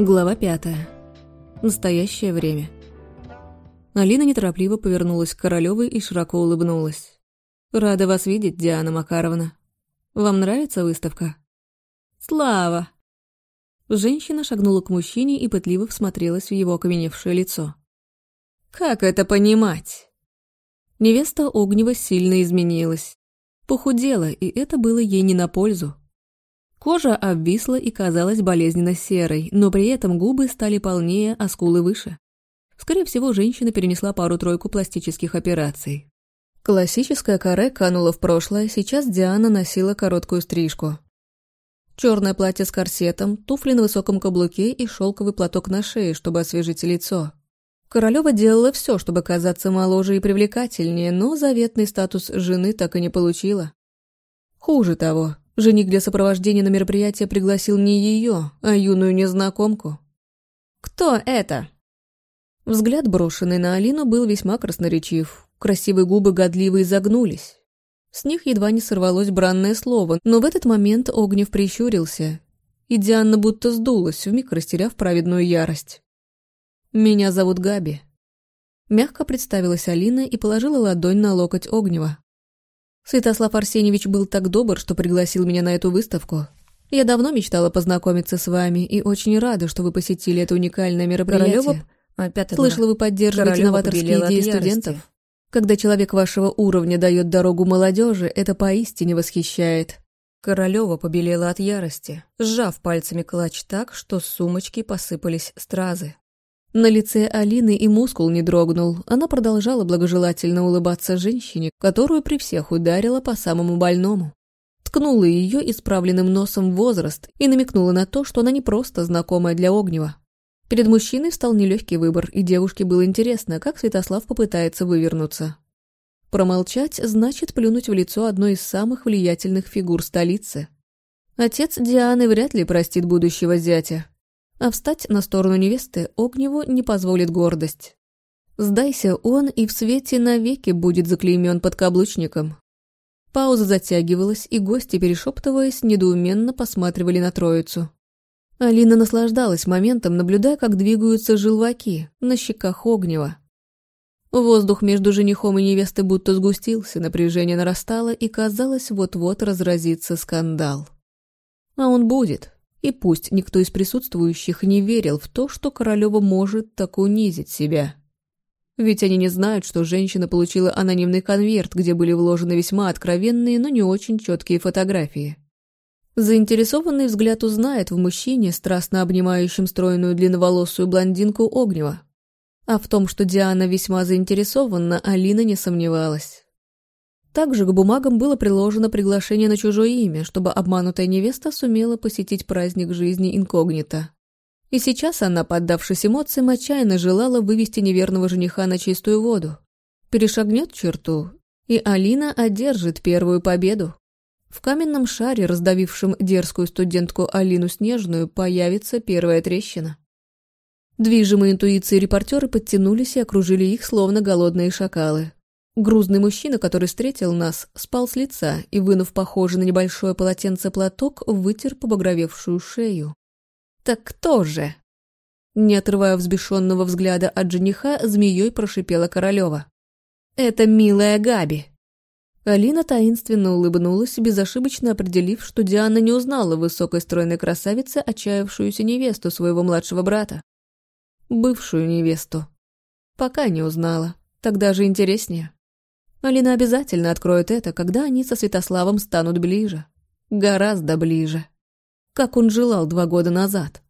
Глава пятая. Настоящее время. Алина неторопливо повернулась к Королёвой и широко улыбнулась. «Рада вас видеть, Диана Макаровна. Вам нравится выставка?» «Слава!» Женщина шагнула к мужчине и пытливо всмотрелась в его окаменевшее лицо. «Как это понимать?» Невеста Огнева сильно изменилась. Похудела, и это было ей не на пользу. Кожа обвисла и казалась болезненно серой, но при этом губы стали полнее, а скулы выше. Скорее всего, женщина перенесла пару-тройку пластических операций. Классическая каре канула в прошлое, сейчас Диана носила короткую стрижку. Черное платье с корсетом, туфли на высоком каблуке и шелковый платок на шее, чтобы освежить лицо. Королева делала все, чтобы казаться моложе и привлекательнее, но заветный статус жены так и не получила. Хуже того, Жених для сопровождения на мероприятие пригласил не ее, а юную незнакомку. «Кто это?» Взгляд, брошенный на Алину, был весьма красноречив. Красивые губы годливо изогнулись. С них едва не сорвалось бранное слово, но в этот момент Огнев прищурился, и Диана будто сдулась, вмиг растеряв праведную ярость. «Меня зовут Габи». Мягко представилась Алина и положила ладонь на локоть Огнева. Святослав Арсеньевич был так добр, что пригласил меня на эту выставку. Я давно мечтала познакомиться с вами и очень рада, что вы посетили это уникальное мероприятие. Королёва, опять Слышала, вы поддерживаете Королёва новаторские идеи студентов. Когда человек вашего уровня дает дорогу молодежи, это поистине восхищает. Королева побелела от ярости, сжав пальцами клатч так, что с сумочки посыпались стразы. На лице Алины и мускул не дрогнул, она продолжала благожелательно улыбаться женщине, которую при всех ударила по самому больному. Ткнула ее исправленным носом в возраст и намекнула на то, что она не просто знакомая для Огнева. Перед мужчиной встал нелегкий выбор, и девушке было интересно, как Святослав попытается вывернуться. Промолчать значит плюнуть в лицо одной из самых влиятельных фигур столицы. Отец Дианы вряд ли простит будущего зятя, а встать на сторону невесты Огневу не позволит гордость. Сдайся он, и в свете навеки будет заклеймен подкаблучником. Пауза затягивалась, и гости, перешептываясь, недоуменно посматривали на троицу. Алина наслаждалась моментом, наблюдая, как двигаются желваки на щеках Огнева. Воздух между женихом и невестой будто сгустился, напряжение нарастало, и казалось, вот-вот разразится скандал. А он будет, и пусть никто из присутствующих не верил в то, что Королева может так унизить себя. Ведь они не знают, что женщина получила анонимный конверт, где были вложены весьма откровенные, но не очень четкие фотографии. Заинтересованный взгляд узнает в мужчине, страстно обнимающем стройную длинноволосую блондинку Огнева. А в том, что Диана весьма заинтересована, Алина не сомневалась. Также к бумагам было приложено приглашение на чужое имя, чтобы обманутая невеста сумела посетить праздник жизни инкогнито. И сейчас она, поддавшись эмоциям, отчаянно желала вывести неверного жениха на чистую воду. Перешагнет черту, и Алина одержит первую победу. В каменном шаре, раздавившем дерзкую студентку Алину Снежную, появится первая трещина. Движимые интуицией репортеры подтянулись и окружили их, словно голодные шакалы. Грузный мужчина, который встретил нас, спал с лица и, вынув похожий на небольшое полотенце платок, вытер побагровевшую шею. «Так кто же?» Не отрывая взбешенного взгляда от жениха, змеей прошипела Королева. «Это милая Габи!» Алина таинственно улыбнулась, безошибочно определив, что Диана не узнала высокой стройной красавице отчаявшуюся невесту своего младшего брата. Бывшую невесту. Пока не узнала. Тогда же интереснее. Алина обязательно откроет это, когда они со Святославом станут ближе. Гораздо ближе. Как он желал два года назад.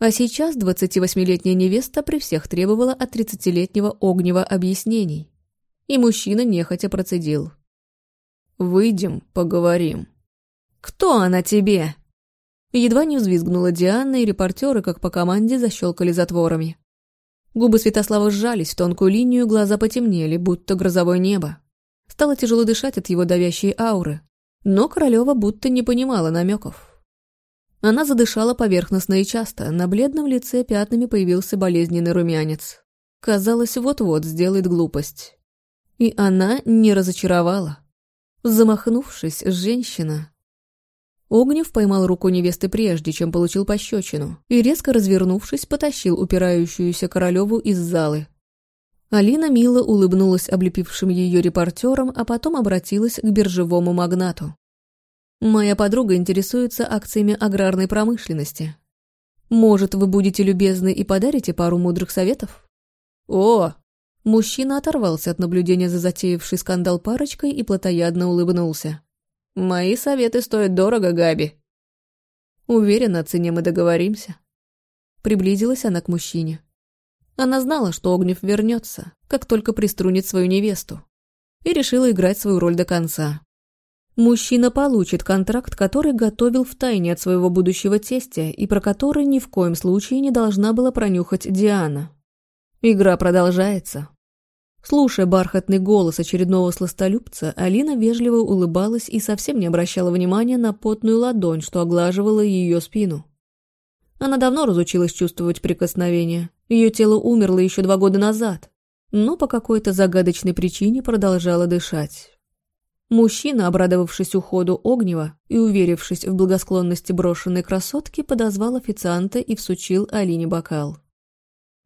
А сейчас 28-летняя невеста при всех требовала от 30-летнего огнева объяснений. И мужчина нехотя процедил. «Выйдем, поговорим». «Кто она тебе?» Едва не взвизгнула Диана, и репортеры, как по команде, защелкали затворами. Губы Святослава сжались в тонкую линию, глаза потемнели, будто грозовое небо. Стало тяжело дышать от его давящей ауры. Но Королева будто не понимала намеков. Она задышала поверхностно и часто, на бледном лице пятнами появился болезненный румянец. Казалось, вот-вот сделает глупость. И она не разочаровала. Замахнувшись, женщина Огнев поймал руку невесты прежде, чем получил пощечину, и, резко развернувшись, потащил упирающуюся Королеву из залы. Алина мило улыбнулась облепившим ее репортерам, а потом обратилась к биржевому магнату. «Моя подруга интересуется акциями аграрной промышленности. Может, вы будете любезны и подарите пару мудрых советов?» «О!» Мужчина оторвался от наблюдения за затеявшей скандал парочкой и плотоядно улыбнулся. «Мои советы стоят дорого, Габи». «Уверена, о цене мы договоримся». Приблизилась она к мужчине. Она знала, что Огнев вернется, как только приструнит свою невесту, и решила играть свою роль до конца. Мужчина получит контракт, который готовил втайне от своего будущего тестя и про который ни в коем случае не должна была пронюхать Диана. Игра продолжается. Слушая бархатный голос очередного сластолюбца, Алина вежливо улыбалась и совсем не обращала внимания на потную ладонь, что оглаживала ее спину. Она давно разучилась чувствовать прикосновение, ее тело умерло еще два года назад, но по какой-то загадочной причине продолжало дышать. Мужчина, обрадовавшись уходу Огнева и уверившись в благосклонности брошенной красотки, подозвал официанта и всучил Алине бокал.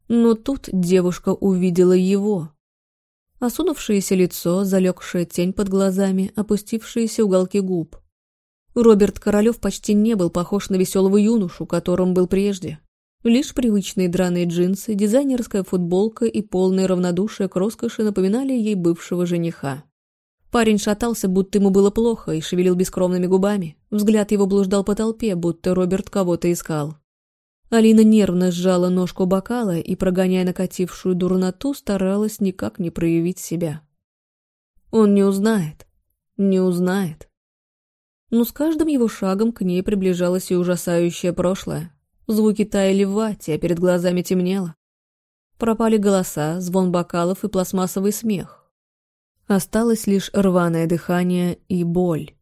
Но тут девушка увидела его. Осунувшееся лицо, залегшая тень под глазами, опустившиеся уголки губ. Роберт Королев почти не был похож на веселого юношу, которым был прежде. Лишь привычные драные джинсы, дизайнерская футболка и полное равнодушие к роскоши напоминали ей бывшего жениха. Парень шатался, будто ему было плохо, и шевелил бескромными губами. Взгляд его блуждал по толпе, будто Роберт кого-то искал. Алина нервно сжала ножку бокала и, прогоняя накатившую дурноту, старалась никак не проявить себя. Он не узнает. Не узнает. Но с каждым его шагом к ней приближалось и ужасающее прошлое. Звуки таяли в вате, а перед глазами темнело. Пропали голоса, звон бокалов и пластмассовый смех. Осталось лишь рваное дыхание и боль.